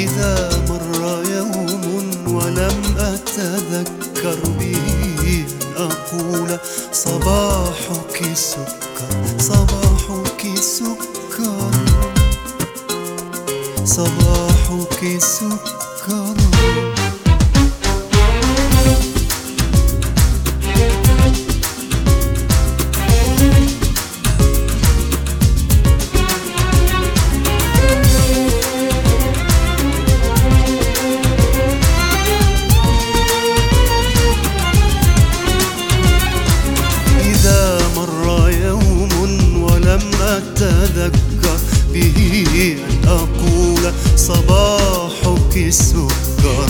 إذا مر يوم ولم أتذكر به أقول صباحك سكر صباحك سكر صباحك سكر. صباحك سكر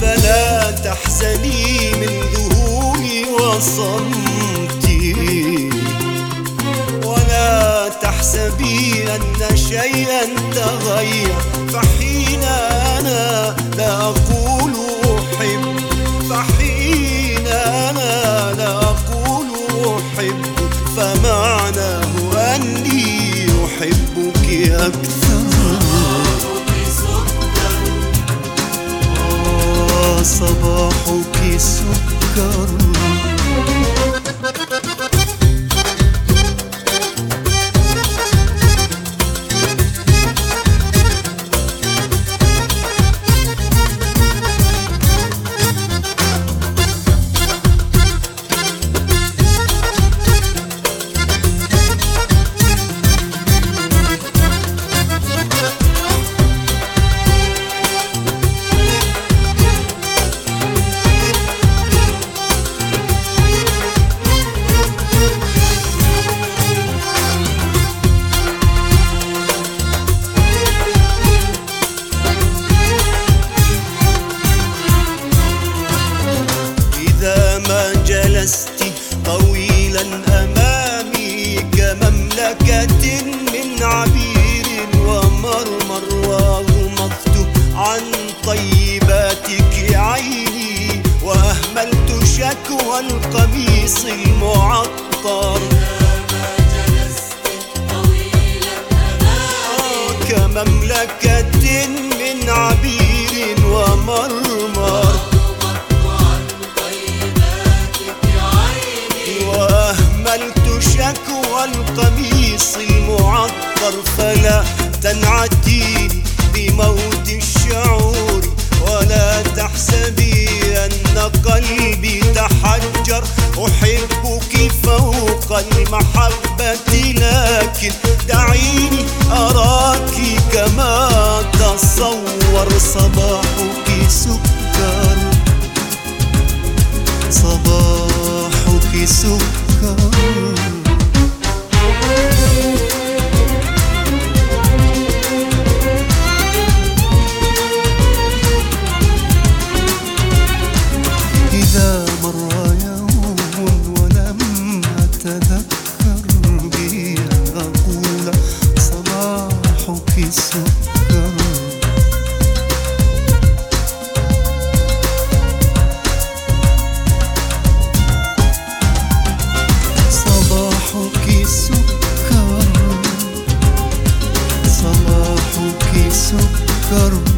فلا تحزني من ذهولي وصمتي. ولا تحسبي أن شيئا تغير. فحين أنا لا أقول أكثر. آه، صباحك سكر. جلست طويلا أمامي كمملكة من عبير ومرمر وغمضت عن طيباتك عيني وأهملت شكوى القميص المعطر. كمملكة من عبير ومرمر القميص المعطر فلا تنعتي بموت الشعور ولا تحسبي أن قلبي تحجر. أحبك فوق المحبة لكن دعيني أراك كما تصور صباحك سكر. سكر صباحك سكر